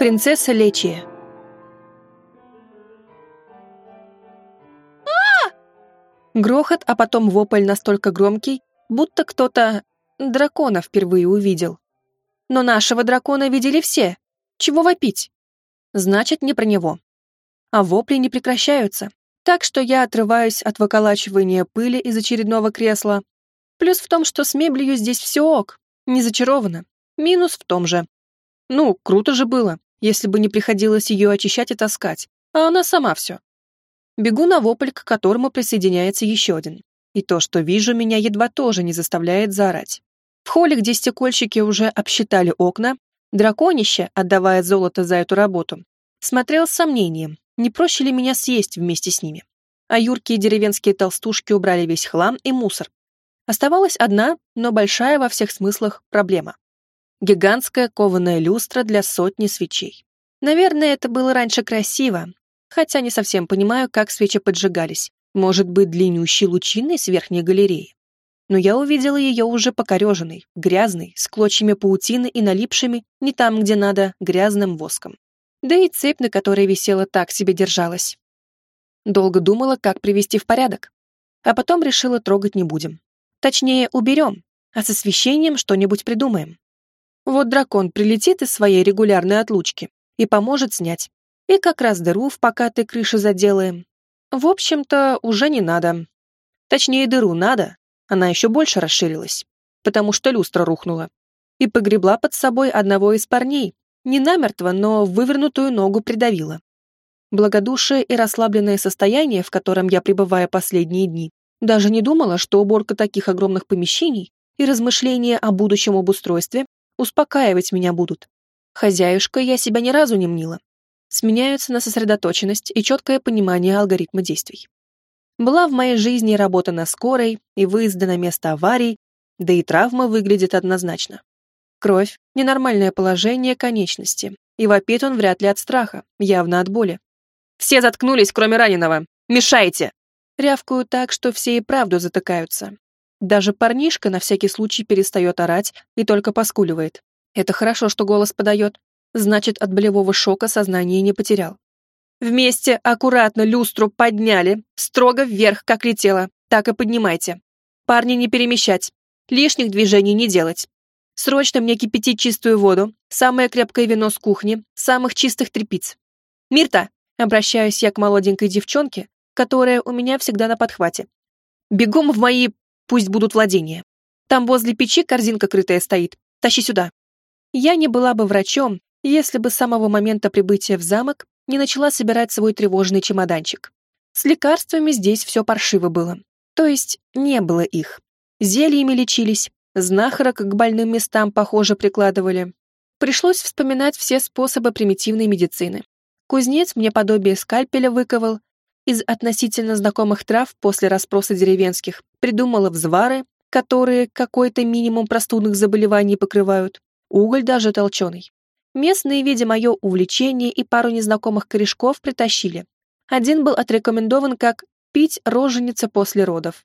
Принцесса Лечия. Грохот, а потом вопль настолько громкий, будто кто-то дракона впервые увидел. Но нашего дракона видели все. Чего вопить? Значит, не про него. А вопли не прекращаются. Так что я отрываюсь от выколачивания пыли из очередного кресла. Плюс в том, что с мебелью здесь все ок, не зачаровано. Минус в том же. Ну, круто же было, если бы не приходилось ее очищать и таскать, а она сама все. Бегу на вопль, к которому присоединяется еще один. И то, что вижу, меня едва тоже не заставляет заорать. В холле, где стекольщики уже обсчитали окна, драконище, отдавая золото за эту работу, смотрел с сомнением, не проще ли меня съесть вместе с ними. А юркие деревенские толстушки убрали весь хлам и мусор. Оставалась одна, но большая во всех смыслах проблема. Гигантская кованая люстра для сотни свечей. Наверное, это было раньше красиво, хотя не совсем понимаю, как свечи поджигались. Может быть, длиннющей лучиной с верхней галереи. Но я увидела ее уже покореженной, грязной, с клочьями паутины и налипшими, не там, где надо, грязным воском. Да и цепь, на которой висела, так себе держалась. Долго думала, как привести в порядок. А потом решила трогать не будем. Точнее, уберем, а с освещением что-нибудь придумаем. Вот дракон прилетит из своей регулярной отлучки и поможет снять. И как раз дыру в покатой крыше заделаем. В общем-то, уже не надо. Точнее, дыру надо. Она еще больше расширилась, потому что люстра рухнула. И погребла под собой одного из парней. Не намертво, но вывернутую ногу придавила. Благодушие и расслабленное состояние, в котором я пребываю последние дни, даже не думала, что уборка таких огромных помещений и размышления о будущем обустройстве успокаивать меня будут. Хозяюшка я себя ни разу не мнила, сменяются на сосредоточенность и четкое понимание алгоритма действий. Была в моей жизни работа на скорой, и выезды на место аварий, да и травма выглядит однозначно. Кровь, ненормальное положение конечности, и вопит он вряд ли от страха, явно от боли. «Все заткнулись, кроме раненого! Мешайте!» Рявкаю так, что все и правду затыкаются. Даже парнишка на всякий случай перестает орать и только поскуливает. Это хорошо, что голос подает. Значит, от болевого шока сознание не потерял. Вместе аккуратно люстру подняли, строго вверх, как летело, так и поднимайте. Парни не перемещать, лишних движений не делать. Срочно мне кипятить чистую воду, самое крепкое вино с кухни, самых чистых тряпиц. Мирта, обращаюсь я к молоденькой девчонке, которая у меня всегда на подхвате. Бегом в мои, пусть будут владения. Там возле печи корзинка крытая стоит. Тащи сюда. Я не была бы врачом, если бы с самого момента прибытия в замок не начала собирать свой тревожный чемоданчик. С лекарствами здесь все паршиво было. То есть не было их. Зельями лечились, знахарок к больным местам, похоже, прикладывали. Пришлось вспоминать все способы примитивной медицины. Кузнец мне подобие скальпеля выковал, из относительно знакомых трав после расспроса деревенских придумала взвары, которые какой-то минимум простудных заболеваний покрывают, уголь даже толченый. Местные, видя мое увлечение и пару незнакомых корешков, притащили. Один был отрекомендован как «пить роженица после родов».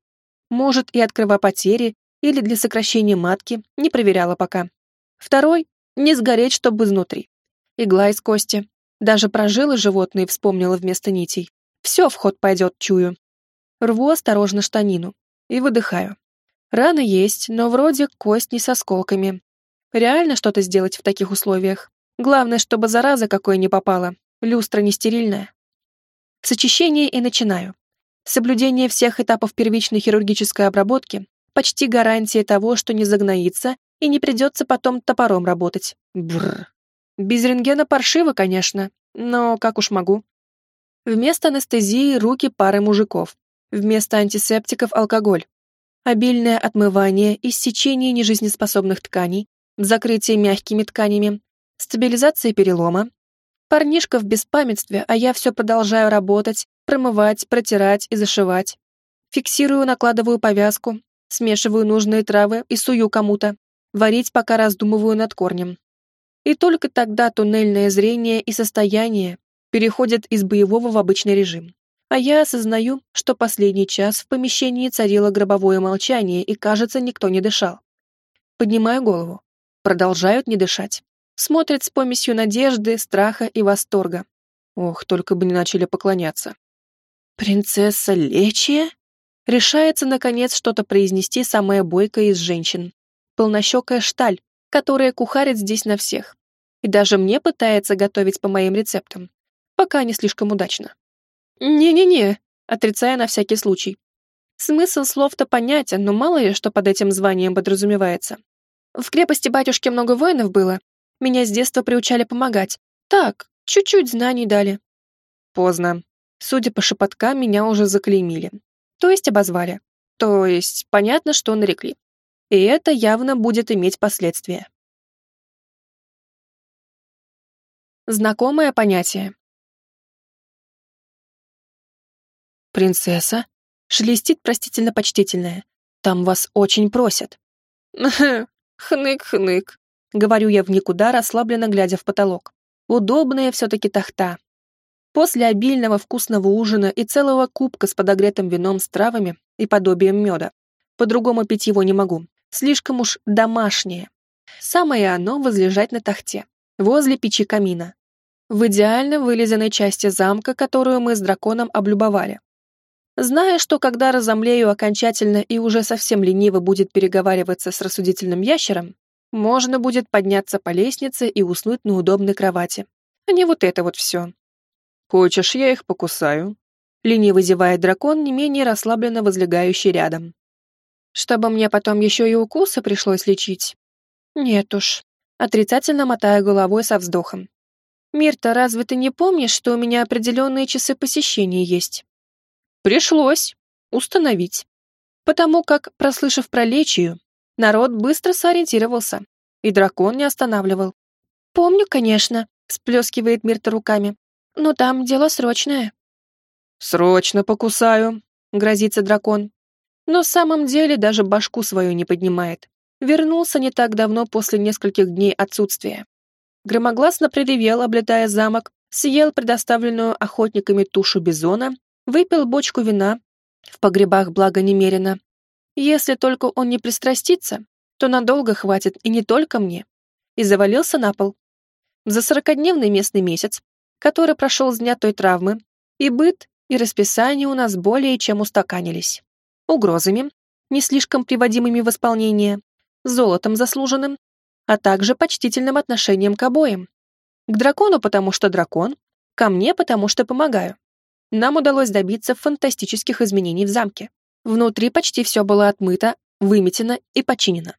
Может, и от кровопотери, или для сокращения матки, не проверяла пока. Второй — не сгореть, чтобы изнутри. Игла из кости. Даже прожилы животные вспомнила вместо нитей. Все в ход пойдет, чую. Рву осторожно штанину и выдыхаю. Рана есть, но вроде кость не с осколками. Реально что-то сделать в таких условиях? Главное, чтобы зараза какой не попала, люстра не стерильная. С очищения и начинаю. Соблюдение всех этапов первичной хирургической обработки – почти гарантия того, что не загноится и не придется потом топором работать. Бррр. Без рентгена паршиво, конечно, но как уж могу. Вместо анестезии руки пары мужиков. Вместо антисептиков алкоголь. Обильное отмывание, иссечение нежизнеспособных тканей, закрытие мягкими тканями, стабилизация перелома. Парнишка в беспамятстве, а я все продолжаю работать, промывать, протирать и зашивать. Фиксирую, накладываю повязку, смешиваю нужные травы и сую кому-то. Варить, пока раздумываю над корнем. И только тогда туннельное зрение и состояние переходят из боевого в обычный режим. А я осознаю, что последний час в помещении царило гробовое молчание и, кажется, никто не дышал. Поднимаю голову. Продолжают не дышать. Смотрит с помесью надежды, страха и восторга. Ох, только бы не начали поклоняться. «Принцесса Лечия?» Решается, наконец, что-то произнести самая бойкая из женщин. Полнощекая шталь, которая кухарит здесь на всех. И даже мне пытается готовить по моим рецептам. Пока не слишком удачно. «Не-не-не», отрицая на всякий случай. Смысл слов-то понятен, но мало ли что под этим званием подразумевается. В крепости батюшки много воинов было. Меня с детства приучали помогать. Так, чуть-чуть знаний дали. Поздно. Судя по шепоткам, меня уже заклеймили. То есть обозвали. То есть понятно, что нарекли. И это явно будет иметь последствия. Знакомое понятие. «Принцесса?» Шелестит простительно-почтительная. «Там вас очень просят». «Хнык-хнык», — говорю я в никуда, расслабленно глядя в потолок. Удобная все-таки тахта. После обильного вкусного ужина и целого кубка с подогретым вином с травами и подобием меда. По-другому пить его не могу. Слишком уж домашнее. Самое оно возлежать на тахте, возле печи камина. В идеально вылизанной части замка, которую мы с драконом облюбовали. Зная, что когда разомлею окончательно и уже совсем лениво будет переговариваться с рассудительным ящером, можно будет подняться по лестнице и уснуть на удобной кровати. А не вот это вот все. «Хочешь, я их покусаю?» Лениво зевает дракон, не менее расслабленно возлегающий рядом. «Чтобы мне потом еще и укусы пришлось лечить?» «Нет уж», отрицательно мотая головой со вздохом. «Мирта, разве ты не помнишь, что у меня определенные часы посещения есть?» Пришлось установить. Потому как, прослышав про лечию, народ быстро сориентировался, и дракон не останавливал. «Помню, конечно», — сплескивает Мирта руками, «но там дело срочное». «Срочно покусаю», — грозится дракон. Но в самом деле даже башку свою не поднимает. Вернулся не так давно после нескольких дней отсутствия. Громогласно проревел, облетая замок, съел предоставленную охотниками тушу бизона Выпил бочку вина, в погребах благо немерено. Если только он не пристрастится, то надолго хватит и не только мне. И завалился на пол. За сорокодневный местный месяц, который прошел с дня той травмы, и быт, и расписание у нас более чем устаканились. Угрозами, не слишком приводимыми в исполнение, золотом заслуженным, а также почтительным отношением к обоим. К дракону, потому что дракон, ко мне, потому что помогаю нам удалось добиться фантастических изменений в замке. Внутри почти все было отмыто, выметено и починено.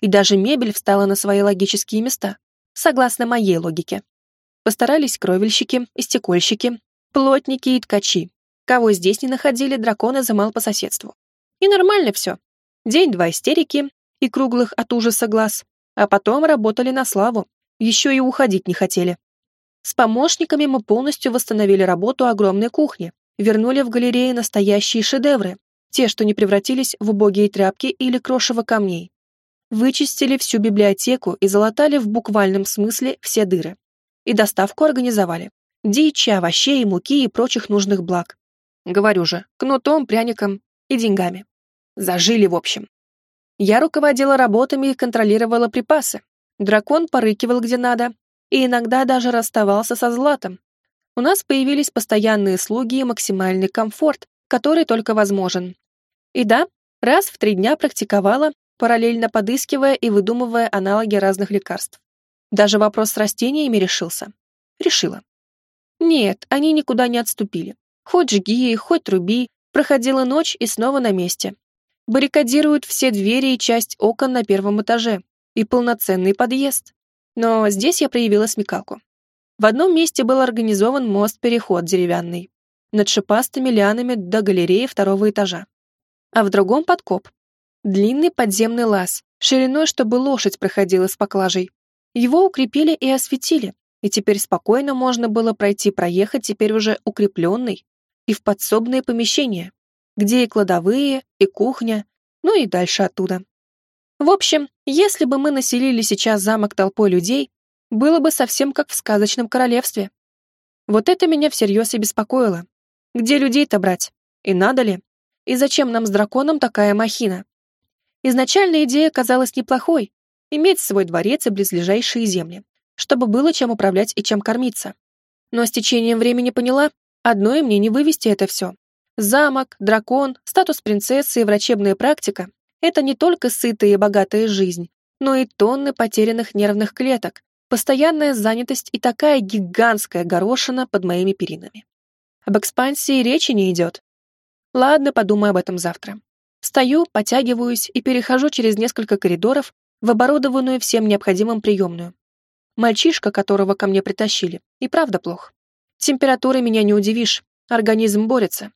И даже мебель встала на свои логические места, согласно моей логике. Постарались кровельщики и стекольщики, плотники и ткачи. Кого здесь не находили, драконы замал по соседству. И нормально все. День-два истерики и круглых от ужаса глаз, а потом работали на славу, еще и уходить не хотели. С помощниками мы полностью восстановили работу огромной кухни, вернули в галерее настоящие шедевры, те, что не превратились в убогие тряпки или крошево камней. Вычистили всю библиотеку и залатали в буквальном смысле все дыры. И доставку организовали. Дичи, овощей, муки и прочих нужных благ. Говорю же, кнутом, пряником и деньгами. Зажили, в общем. Я руководила работами и контролировала припасы. Дракон порыкивал где надо, и иногда даже расставался со златом. У нас появились постоянные слуги и максимальный комфорт, который только возможен. И да, раз в три дня практиковала, параллельно подыскивая и выдумывая аналоги разных лекарств. Даже вопрос с растениями решился. Решила. Нет, они никуда не отступили. Хоть жги, хоть труби, проходила ночь и снова на месте. Баррикадируют все двери и часть окон на первом этаже. И полноценный подъезд. Но здесь я проявила смекалку. В одном месте был организован мост-переход деревянный, над шипастыми лианами до галереи второго этажа. А в другом подкоп. Длинный подземный лаз, шириной, чтобы лошадь проходила с поклажей. Его укрепили и осветили, и теперь спокойно можно было пройти-проехать теперь уже укрепленный и в подсобные помещения, где и кладовые, и кухня, ну и дальше оттуда. В общем, если бы мы населили сейчас замок толпой людей, было бы совсем как в сказочном королевстве. Вот это меня всерьез и беспокоило. Где людей-то брать? И надо ли? И зачем нам с драконом такая махина? Изначально идея казалась неплохой — иметь свой дворец и близлежащие земли. чтобы было чем управлять и чем кормиться. Но с течением времени поняла, одной мне не вывести это все. Замок, дракон, статус принцессы и врачебная практика — это не только сытая и богатая жизнь, но и тонны потерянных нервных клеток, постоянная занятость и такая гигантская горошина под моими перинами. Об экспансии речи не идет. Ладно, подумаю об этом завтра. Встаю, потягиваюсь и перехожу через несколько коридоров в оборудованную всем необходимым приемную. Мальчишка, которого ко мне притащили, и правда плох. Температурой меня не удивишь, организм борется.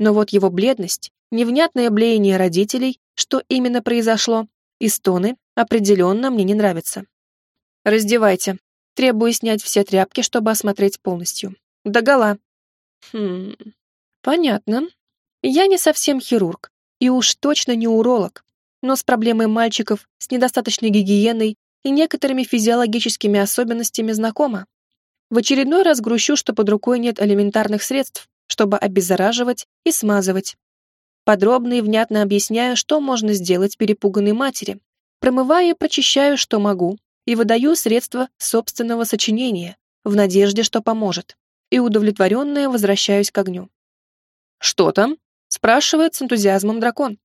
Но вот его бледность, невнятное блеяние родителей, что именно произошло, и стоны определенно мне не нравятся. Раздевайте. Требую снять все тряпки, чтобы осмотреть полностью. Догола. Хм... Понятно. Я не совсем хирург, и уж точно не уролог, но с проблемой мальчиков, с недостаточной гигиеной и некоторыми физиологическими особенностями знакома. В очередной раз грущу, что под рукой нет элементарных средств, чтобы обеззараживать и смазывать. Подробно и внятно объясняю, что можно сделать перепуганной матери, промываю и прочищаю, что могу, и выдаю средства собственного сочинения, в надежде, что поможет, и удовлетворенная возвращаюсь к огню. «Что там?» — спрашивает с энтузиазмом дракон.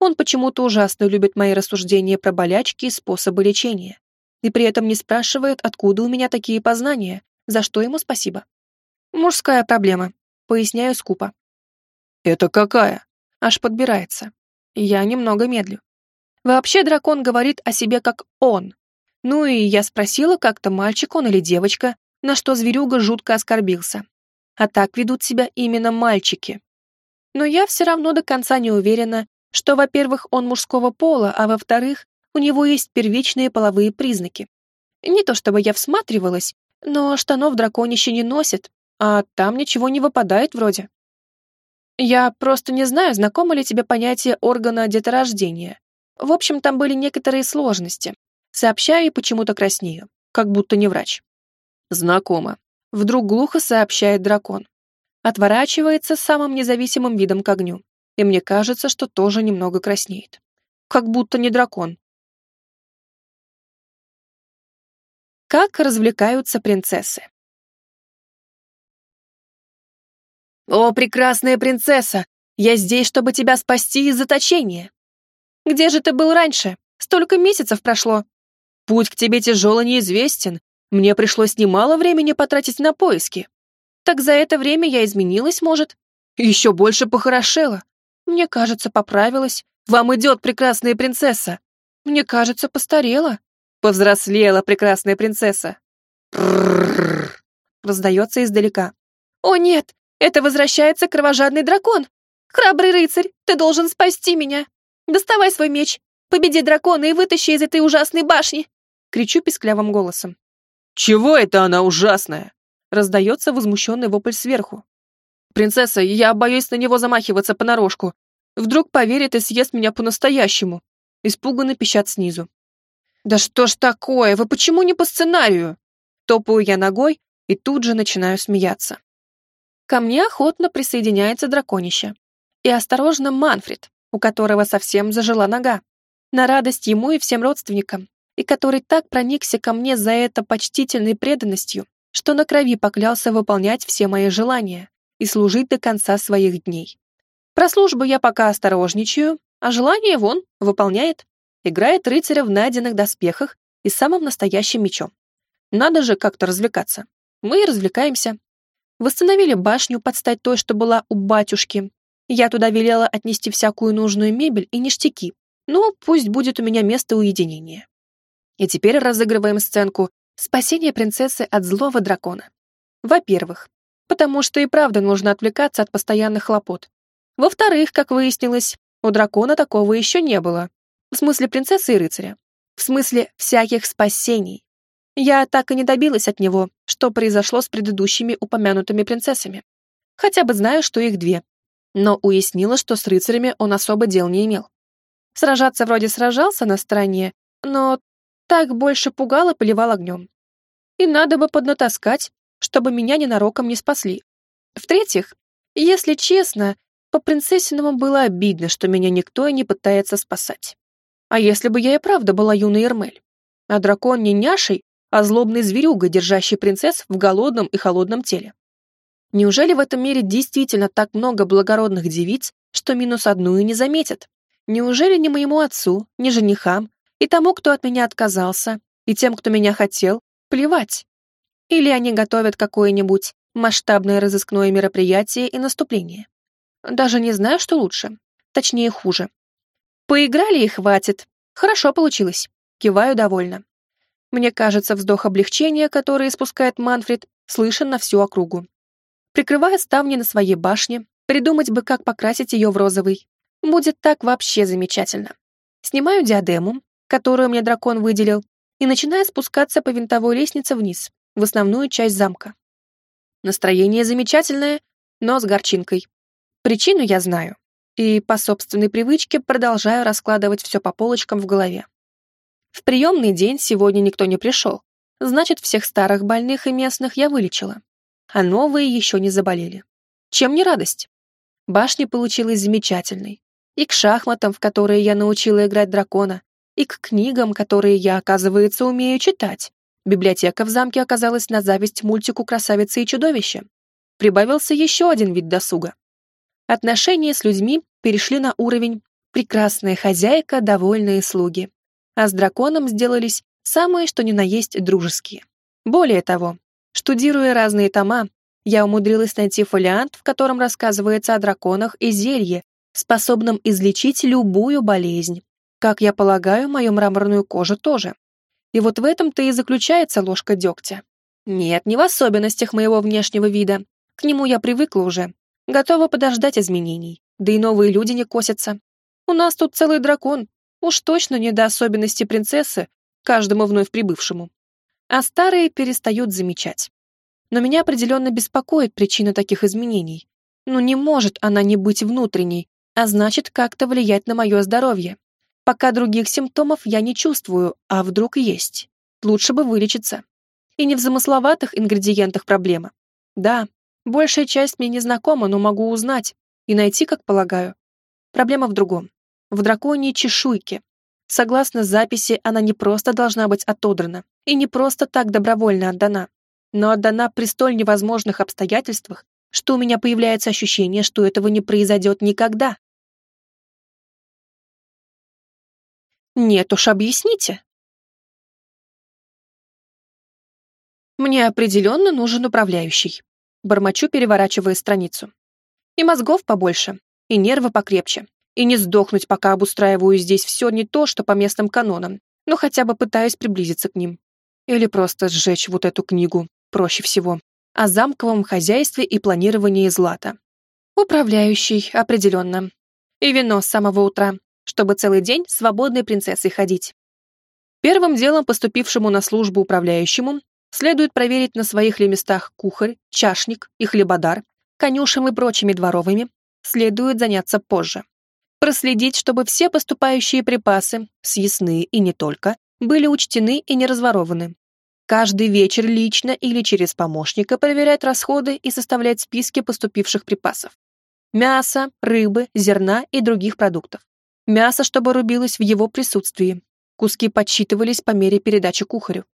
Он почему-то ужасно любит мои рассуждения про болячки и способы лечения, и при этом не спрашивает, откуда у меня такие познания, за что ему спасибо. «Мужская проблема», — поясняю скупо. «Это какая?» Аж подбирается. Я немного медлю. Вообще дракон говорит о себе как «он». Ну и я спросила как-то, мальчик он или девочка, на что зверюга жутко оскорбился. А так ведут себя именно мальчики. Но я все равно до конца не уверена, что, во-первых, он мужского пола, а во-вторых, у него есть первичные половые признаки. Не то чтобы я всматривалась, но штанов драконище не носит, а там ничего не выпадает вроде. Я просто не знаю, знакомо ли тебе понятие органа деторождения. В общем, там были некоторые сложности. Сообщаю и почему-то краснею, как будто не врач. Знакомо. Вдруг глухо сообщает дракон. Отворачивается самым независимым видом к огню. И мне кажется, что тоже немного краснеет. Как будто не дракон. Как развлекаются принцессы? «О, прекрасная принцесса! Я здесь, чтобы тебя спасти из заточения!» «Где же ты был раньше? Столько месяцев прошло!» «Путь к тебе тяжело неизвестен. Мне пришлось немало времени потратить на поиски. Так за это время я изменилась, может? Еще больше похорошела. Мне кажется, поправилась. Вам идет, прекрасная принцесса. Мне кажется, постарела. Повзрослела, прекрасная принцесса. Раздается издалека. О нет, это возвращается кровожадный дракон. Храбрый рыцарь, ты должен спасти меня. Доставай свой меч, победи дракона и вытащи из этой ужасной башни. Кричу писклявым голосом. Чего это она ужасная? Раздается возмущенный вопль сверху. «Принцесса, я боюсь на него замахиваться понарошку. Вдруг поверит и съест меня по-настоящему». Испуганно пищат снизу. «Да что ж такое? Вы почему не по сценарию?» Топаю я ногой и тут же начинаю смеяться. Ко мне охотно присоединяется драконище. И осторожно Манфред, у которого совсем зажила нога. На радость ему и всем родственникам, и который так проникся ко мне за это почтительной преданностью, что на крови поклялся выполнять все мои желания и служить до конца своих дней. Про службу я пока осторожничаю, а желание вон выполняет. Играет рыцаря в найденных доспехах и самым настоящим мечом. Надо же как-то развлекаться. Мы и развлекаемся. Восстановили башню под стать той, что была у батюшки. Я туда велела отнести всякую нужную мебель и ништяки. Ну, пусть будет у меня место уединения. И теперь разыгрываем сценку спасения принцессы от злого дракона. Во-первых, потому что и правда нужно отвлекаться от постоянных хлопот. Во-вторых, как выяснилось, у дракона такого еще не было. В смысле принцессы и рыцаря. В смысле всяких спасений. Я так и не добилась от него, что произошло с предыдущими упомянутыми принцессами. Хотя бы знаю, что их две. Но уяснила, что с рыцарями он особо дел не имел. Сражаться вроде сражался на стороне, но так больше пугал и поливал огнем. И надо бы поднатаскать, чтобы меня ненароком не спасли. В-третьих, если честно, по принцессиному было обидно, что меня никто и не пытается спасать. А если бы я и правда была юной Эрмель? А дракон не няшей, а злобной зверюгой, держащей принцесс в голодном и холодном теле. Неужели в этом мире действительно так много благородных девиц, что минус одну и не заметят? Неужели ни моему отцу, ни женихам, и тому, кто от меня отказался, и тем, кто меня хотел, плевать? Или они готовят какое-нибудь масштабное разыскное мероприятие и наступление? Даже не знаю, что лучше. Точнее, хуже. Поиграли и хватит. Хорошо получилось. Киваю довольно. Мне кажется, вздох облегчения, который испускает Манфред, слышен на всю округу. Прикрывая ставни на своей башне, придумать бы, как покрасить ее в розовый, Будет так вообще замечательно. Снимаю диадему, которую мне дракон выделил, и начинаю спускаться по винтовой лестнице вниз, в основную часть замка. Настроение замечательное, но с горчинкой. Причину я знаю, и по собственной привычке продолжаю раскладывать все по полочкам в голове. В приемный день сегодня никто не пришел, значит, всех старых больных и местных я вылечила, а новые еще не заболели. Чем не радость? Башня получилась замечательной, и к шахматам, в которые я научила играть дракона, и к книгам, которые я, оказывается, умею читать. Библиотека в замке оказалась на зависть мультику «Красавица и чудовище». Прибавился еще один вид досуга. Отношения с людьми перешли на уровень «прекрасная хозяйка, довольные слуги», а с драконом сделались самые что ни на есть дружеские. Более того, штудируя разные тома, я умудрилась найти фолиант, в котором рассказывается о драконах и зелье, способном излечить любую болезнь. Как я полагаю, мою мраморную кожу тоже. И вот в этом-то и заключается ложка дегтя. Нет, не в особенностях моего внешнего вида. К нему я привыкла уже. Готова подождать изменений. Да и новые люди не косятся. У нас тут целый дракон. Уж точно не до особенностей принцессы, каждому вновь прибывшему. А старые перестают замечать. Но меня определенно беспокоит причина таких изменений. Ну не может она не быть внутренней, а значит, как-то влиять на мое здоровье. Пока других симптомов я не чувствую, а вдруг есть. Лучше бы вылечиться. И не в замысловатых ингредиентах проблема. Да, большая часть мне незнакома, но могу узнать и найти, как полагаю. Проблема в другом. В драконьей чешуйке. Согласно записи, она не просто должна быть отодрана и не просто так добровольно отдана, но отдана при столь невозможных обстоятельствах, что у меня появляется ощущение, что этого не произойдет никогда. Нет уж, объясните. Мне определенно нужен управляющий. Бормочу, переворачивая страницу. И мозгов побольше, и нервы покрепче. И не сдохнуть, пока обустраиваю здесь все не то, что по местным канонам, но хотя бы пытаюсь приблизиться к ним. Или просто сжечь вот эту книгу, проще всего. О замковом хозяйстве и планировании злата. Управляющий, определенно. И вино с самого утра чтобы целый день свободной принцессой ходить. Первым делом поступившему на службу управляющему следует проверить на своих ли местах кухарь, чашник и хлебодар, конюшем и прочими дворовыми, следует заняться позже. Проследить, чтобы все поступающие припасы, съестные и не только, были учтены и не разворованы. Каждый вечер лично или через помощника проверять расходы и составлять списки поступивших припасов. Мяса, рыбы, зерна и других продуктов. Мясо, чтобы рубилось в его присутствии. Куски подсчитывались по мере передачи кухарю.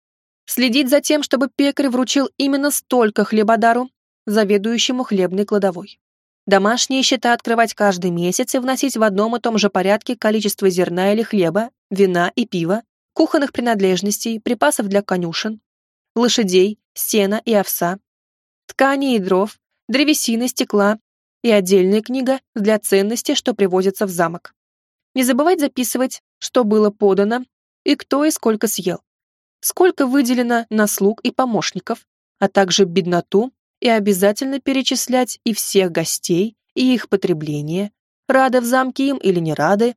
Следить за тем, чтобы пекарь вручил именно столько хлебодару, заведующему хлебной кладовой. Домашние счета открывать каждый месяц и вносить в одном и том же порядке количество зерна или хлеба, вина и пива, кухонных принадлежностей, припасов для конюшен, лошадей, сена и овса, ткани и дров, древесины, стекла и отдельная книга для ценностей, что привозятся в замок. Не забывать записывать, что было подано и кто и сколько съел. Сколько выделено на слуг и помощников, а также бедноту, и обязательно перечислять и всех гостей, и их потребление, рады в замке им или не рады.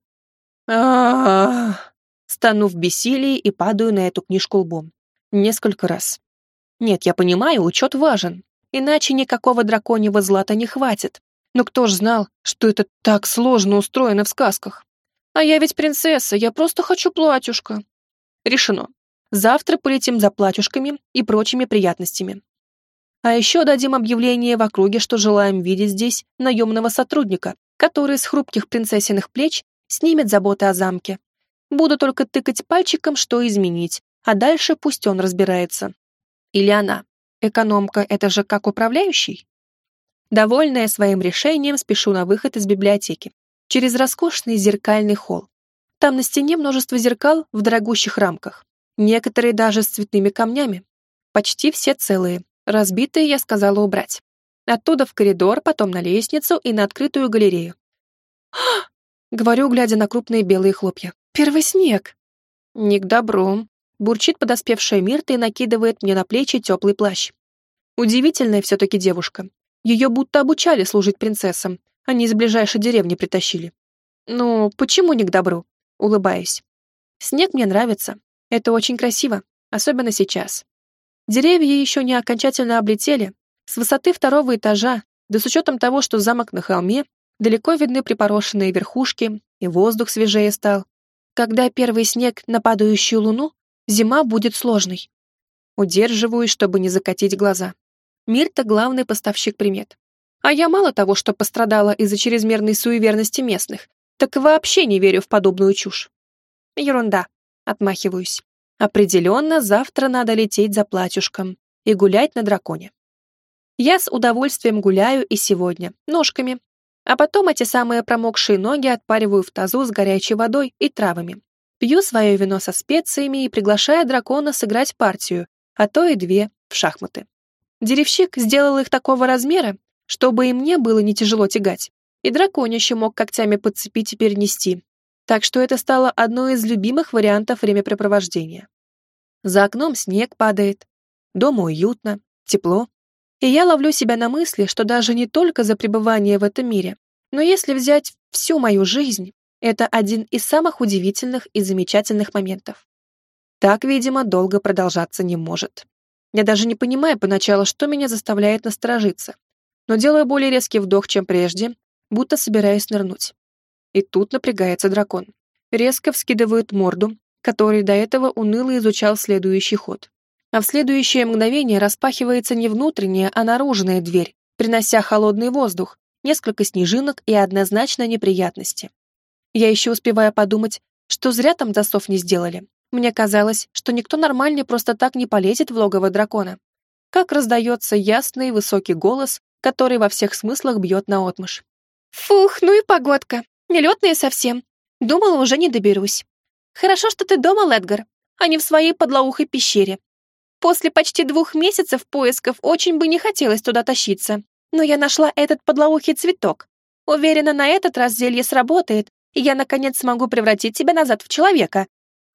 а Стану в бессилии и падаю на эту книжку лбом. Несколько раз. Нет, я понимаю, учет важен, иначе никакого драконьего злата не хватит. Но кто ж знал, что это так сложно устроено в сказках? А я ведь принцесса, я просто хочу платьюшко. Решено. Завтра полетим за платьюшками и прочими приятностями. А еще дадим объявление в округе, что желаем видеть здесь наемного сотрудника, который с хрупких принцессиных плеч снимет заботы о замке. Буду только тыкать пальчиком, что изменить, а дальше пусть он разбирается. Или она. Экономка — это же как управляющий? Довольная своим решением, спешу на выход из библиотеки. Через роскошный зеркальный холл. Там на стене множество зеркал в дорогущих рамках. Некоторые даже с цветными камнями. Почти все целые. Разбитые я сказала убрать. Оттуда в коридор, потом на лестницу и на открытую галерею. Говорю, глядя на крупные белые хлопья. «Первый снег!» «Не к добру», — бурчит подоспевшая Мирта и накидывает мне на плечи теплый плащ. Удивительная все-таки девушка. Ее будто обучали служить принцессам, не из ближайшей деревни притащили. «Ну, почему не к добру?» — улыбаюсь. «Снег мне нравится. Это очень красиво, особенно сейчас. Деревья еще не окончательно облетели. С высоты второго этажа, да с учетом того, что замок на холме, далеко видны припорошенные верхушки, и воздух свежее стал. Когда первый снег на падающую луну, зима будет сложной. Удерживаюсь, чтобы не закатить глаза. Мирта — главный поставщик примет. А я мало того, что пострадала из-за чрезмерной суеверности местных, так вообще не верю в подобную чушь. Ерунда. Отмахиваюсь. Определенно, завтра надо лететь за платьюшком и гулять на драконе. Я с удовольствием гуляю и сегодня, ножками, а потом эти самые промокшие ноги отпариваю в тазу с горячей водой и травами. Пью свое вино со специями и приглашаю дракона сыграть партию, а то и две, в шахматы. Деревщик сделал их такого размера, чтобы и мне было не тяжело тягать, и драконище мог когтями подцепить и перенести, так что это стало одной из любимых вариантов времяпрепровождения. За окном снег падает, дома уютно, тепло, и я ловлю себя на мысли, что даже не только за пребывание в этом мире, но если взять всю мою жизнь, это один из самых удивительных и замечательных моментов. Так, видимо, долго продолжаться не может. Я даже не понимаю поначалу, что меня заставляет насторожиться, но делаю более резкий вдох, чем прежде, будто собираюсь нырнуть. И тут напрягается дракон. Резко вскидывает морду, который до этого уныло изучал следующий ход. А в следующее мгновение распахивается не внутренняя, а наружная дверь, принося холодный воздух, несколько снежинок и однозначно неприятности. Я еще успеваю подумать, что зря там засов не сделали. Мне казалось, что никто нормальный просто так не полезет в логово дракона. Как раздается ясный высокий голос, который во всех смыслах бьет наотмашь. «Фух, ну и погодка!» Нелетные совсем. Думала, уже не доберусь. Хорошо, что ты дома, Ледгар, а не в своей подлоухой пещере. После почти двух месяцев поисков очень бы не хотелось туда тащиться, но я нашла этот подлоухий цветок. Уверена, на этот раз зелье сработает, и я, наконец, смогу превратить тебя назад в человека.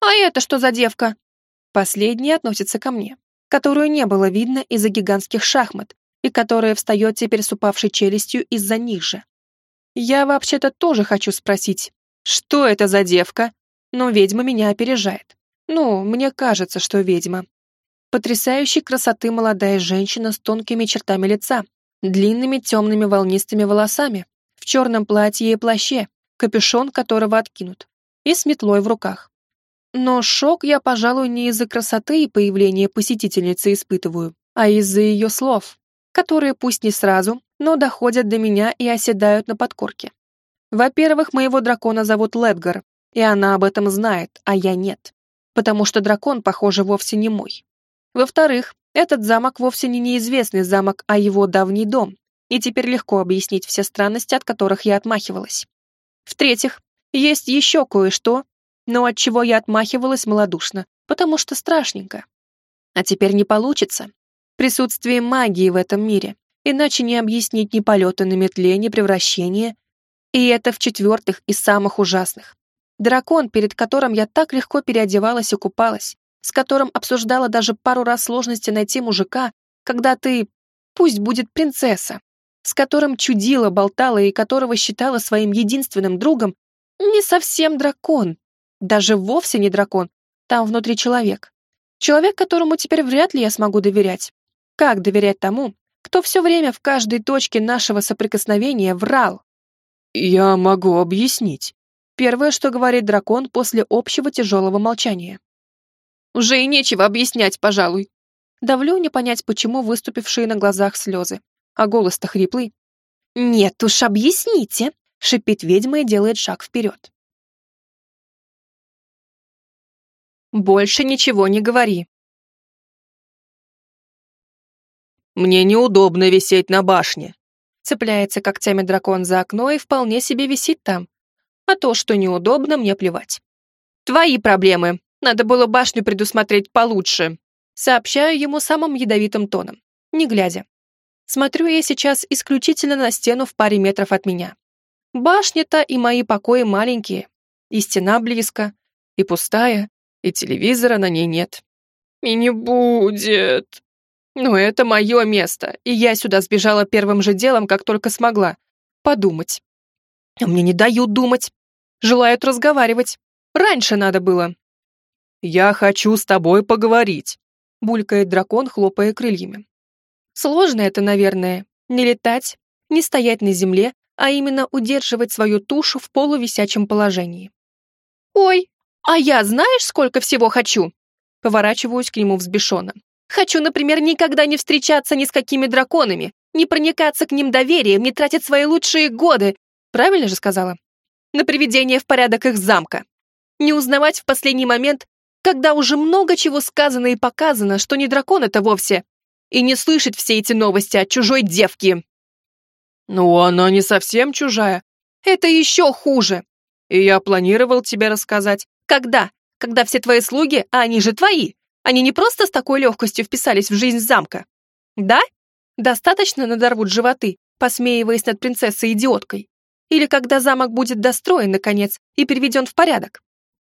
А это что за девка? Последняя относится ко мне, которую не было видно из-за гигантских шахмат, и которая встает теперь с упавшей челюстью из-за них же. Я вообще-то тоже хочу спросить, что это за девка? Но ведьма меня опережает. Ну, мне кажется, что ведьма. Потрясающей красоты молодая женщина с тонкими чертами лица, длинными темными волнистыми волосами, в черном платье и плаще, капюшон которого откинут, и с метлой в руках. Но шок я, пожалуй, не из-за красоты и появления посетительницы испытываю, а из-за ее слов, которые пусть не сразу, но доходят до меня и оседают на подкорке. Во-первых, моего дракона зовут Ледгар, и она об этом знает, а я нет, потому что дракон, похоже, вовсе не мой. Во-вторых, этот замок вовсе не неизвестный замок, а его давний дом, и теперь легко объяснить все странности, от которых я отмахивалась. В-третьих, есть еще кое-что, но от чего я отмахивалась малодушно, потому что страшненько. А теперь не получится. Присутствие магии в этом мире иначе не объяснить ни полеты на метле, ни превращения. И это в-четвертых из самых ужасных. Дракон, перед которым я так легко переодевалась и купалась, с которым обсуждала даже пару раз сложности найти мужика, когда ты, пусть будет принцесса, с которым чудила, болтала и которого считала своим единственным другом, не совсем дракон, даже вовсе не дракон, там внутри человек. Человек, которому теперь вряд ли я смогу доверять. Как доверять тому, кто все время в каждой точке нашего соприкосновения врал. «Я могу объяснить», — первое, что говорит дракон после общего тяжелого молчания. «Уже и нечего объяснять, пожалуй». Давлю не понять, почему выступившие на глазах слезы, а голос-то хриплый. «Нет уж, объясните», — шипит ведьма и делает шаг вперед. Больше ничего не говори. Мне неудобно висеть на башне. Цепляется когтями дракон за окно и вполне себе висит там. А то, что неудобно, мне плевать. Твои проблемы. Надо было башню предусмотреть получше. Сообщаю ему самым ядовитым тоном, не глядя. Смотрю я сейчас исключительно на стену в паре метров от меня. Башня-то и мои покои маленькие, и стена близко, и пустая, и телевизора на ней нет. И не будет. Но это мое место, и я сюда сбежала первым же делом, как только смогла. Подумать. А мне не дают думать. Желают разговаривать. Раньше надо было. «Я хочу с тобой поговорить», — булькает дракон, хлопая крыльями. Сложно это, наверное, не летать, не стоять на земле, а именно удерживать свою тушу в полувисячем положении. «Ой, а я знаешь, сколько всего хочу?» Поворачиваюсь к нему взбешенно. «Хочу, например, никогда не встречаться ни с какими драконами, не проникаться к ним доверием, не тратить свои лучшие годы. Правильно же сказала? На приведение в порядок их замка. Не узнавать в последний момент, когда уже много чего сказано и показано, что не дракон это вовсе, и не слышать все эти новости от чужой девки. Ну, она не совсем чужая. Это еще хуже. И я планировал тебе рассказать. Когда? Когда все твои слуги, а они же твои. Они не просто с такой легкостью вписались в жизнь замка. Да? Достаточно надорвут животы, посмеиваясь над принцессой-идиоткой. Или когда замок будет достроен, наконец, и переведен в порядок.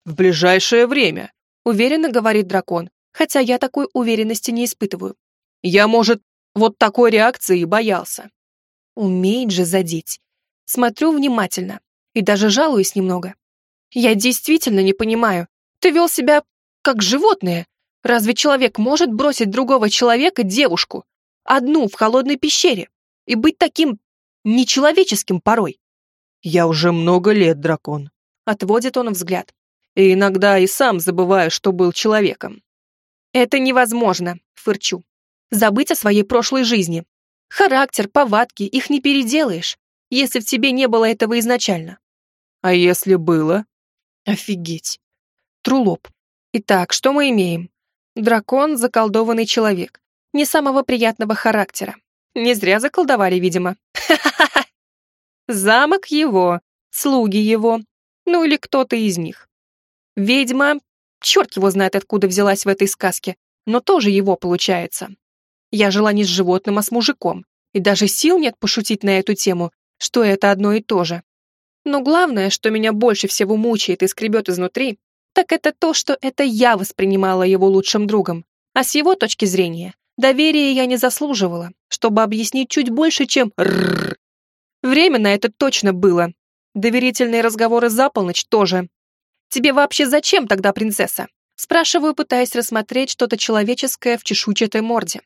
В ближайшее время, уверенно говорит дракон, хотя я такой уверенности не испытываю. Я, может, вот такой реакции и боялся. Умеет же задеть. Смотрю внимательно и даже жалуюсь немного. Я действительно не понимаю. Ты вел себя как животное. Разве человек может бросить другого человека, девушку, одну в холодной пещере, и быть таким нечеловеческим порой? Я уже много лет дракон. Отводит он взгляд. И иногда и сам забываю, что был человеком. Это невозможно, фырчу. Забыть о своей прошлой жизни. Характер, повадки, их не переделаешь, если в тебе не было этого изначально. А если было? Офигеть. Трулоп. Итак, что мы имеем? Дракон — заколдованный человек. Не самого приятного характера. Не зря заколдовали, видимо. Замок его, слуги его, ну или кто-то из них. Ведьма, черт его знает, откуда взялась в этой сказке, но тоже его получается. Я жила не с животным, а с мужиком, и даже сил нет пошутить на эту тему, что это одно и то же. Но главное, что меня больше всего мучает и скребет изнутри, так это то, что это я воспринимала его лучшим другом, а с его точки зрения доверия я не заслуживала, чтобы объяснить чуть больше, чем «рррр». Время на это точно было. Доверительные разговоры за полночь тоже. «Тебе вообще зачем тогда принцесса?» Спрашиваю, пытаясь рассмотреть что-то человеческое в чешуйчатой морде.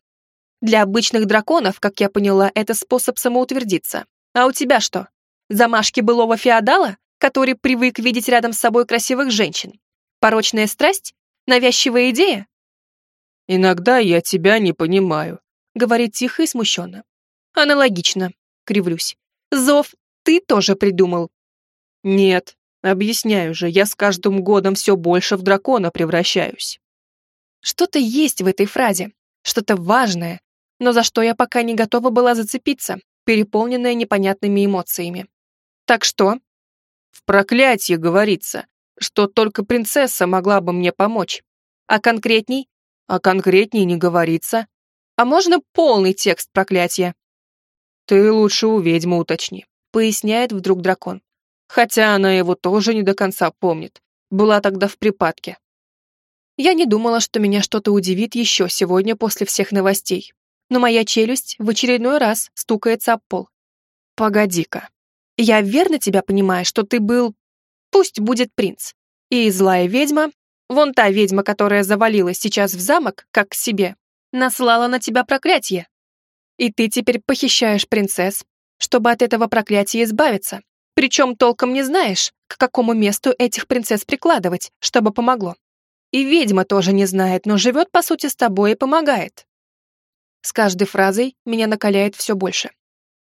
Для обычных драконов, как я поняла, это способ самоутвердиться. А у тебя что? Замашки былого феодала, который привык видеть рядом с собой красивых женщин? Порочная страсть? Навязчивая идея? «Иногда я тебя не понимаю», — говорит тихо и смущенно. «Аналогично», — кривлюсь. «Зов ты тоже придумал?» «Нет, объясняю же, я с каждым годом все больше в дракона превращаюсь». Что-то есть в этой фразе, что-то важное, но за что я пока не готова была зацепиться, переполненная непонятными эмоциями. Так что? В проклятии говорится, что только принцесса могла бы мне помочь. А конкретней? А конкретней не говорится. А можно полный текст проклятия? Ты лучше у ведьмы уточни, поясняет вдруг дракон. Хотя она его тоже не до конца помнит. Была тогда в припадке. Я не думала, что меня что-то удивит еще сегодня после всех новостей но моя челюсть в очередной раз стукается об пол. Погоди-ка. Я верно тебя понимаю, что ты был... Пусть будет принц. И злая ведьма, вон та ведьма, которая завалилась сейчас в замок, как к себе, наслала на тебя проклятие. И ты теперь похищаешь принцесс, чтобы от этого проклятия избавиться. Причем толком не знаешь, к какому месту этих принцесс прикладывать, чтобы помогло. И ведьма тоже не знает, но живет, по сути, с тобой и помогает. С каждой фразой меня накаляет все больше.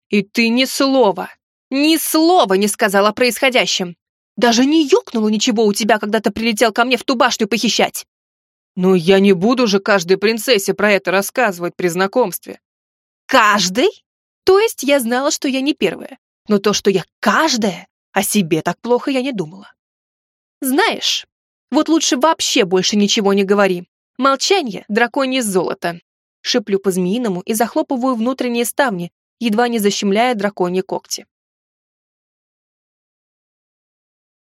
И ты ни слова, ни слова не сказала о происходящем. Даже не ёкнуло ничего у тебя, когда ты прилетел ко мне в ту башню похищать. Ну, я не буду же каждой принцессе про это рассказывать при знакомстве. Каждый? То есть я знала, что я не первая. Но то, что я каждая, о себе так плохо я не думала. Знаешь, вот лучше вообще больше ничего не говори. Молчание — драконье золото. Шиплю по-змеиному и захлопываю внутренние ставни, едва не защемляя драконьи когти.